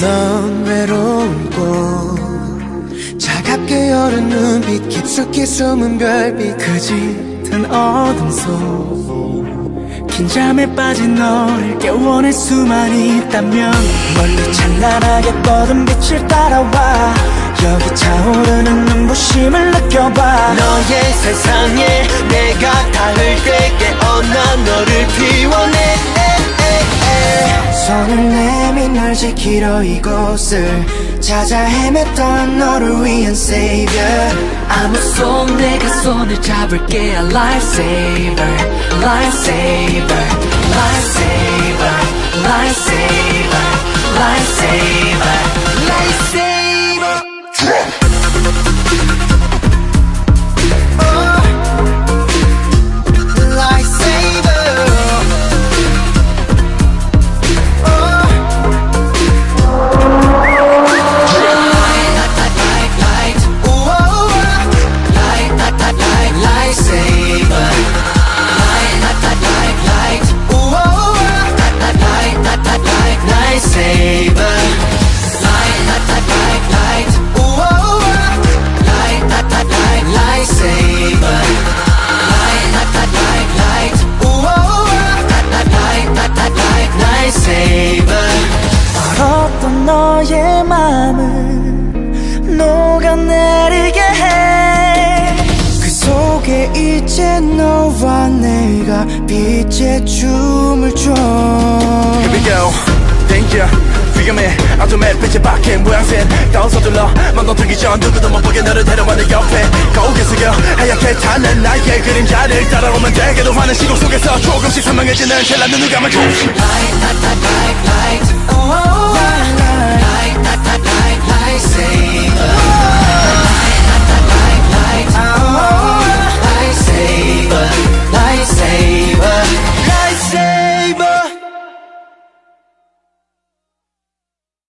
넌 외로운 꽃 차갑게 여는 눈빛 깊숙이 숨은 별빛 그 짙은 어둠 속 긴장에 빠진 너를 깨워낼 수만 있다면 멀리 찬란하게 뻗은 빛을 따라와. 여기 차오르는 눈부심을 느껴봐. 너의 세상에 내가 닿을 때 깨어나 너를 피워내. 손을 내민 널 지키러 이곳을 찾아 헤맸던 너를 위한 savior. 아무 손 내가 손을 잡을게 A lifesaver, lifesaver, lifesaver, lifesaver, lifesaver. 얼었던 너의 마음을 녹아내리게 해 그 속에 이제 너와 내가 빛의 춤을 춰. Here we go. Danger 위험해. 어둠의 빛에 박힌 모양새 더 서둘러 맘너들기 전 누구도 못 보게 너를 데려와 내 옆에 거울에 숙여 하얗게 타는 나의 그림자를 따라오면 되게도 많은 시공 속에서 조금씩 선명해지는 젤라 눈을 감아 조금